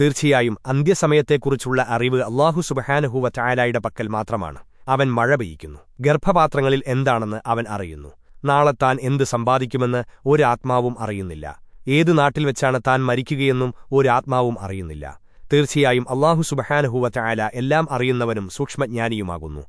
തീർച്ചയായും അന്ത്യസമയത്തെക്കുറിച്ചുള്ള അറിവ് അള്ളാഹു സുബഹാനഹുവ ചായാലായുടെ പക്കൽ മാത്രമാണ്. അവൻ മഴ പെയ്യിക്കുന്നു. ഗർഭപാത്രങ്ങളിൽ എന്താണെന്ന് അവൻ അറിയുന്നു. നാളെ താൻ എന്ത് സമ്പാദിക്കുമെന്ന് ഒരാത്മാവും അറിയുന്നില്ല. ഏതു നാട്ടിൽ വെച്ചാണ് താൻ മരിക്കുകയെന്നും ഒരാത്മാവും അറിയുന്നില്ല. തീർച്ചയായും അള്ളാഹു സുബഹാനഹുവ ചായാല എല്ലാം അറിയുന്നവനും സൂക്ഷ്മജ്ഞാനിയുമാകുന്നു.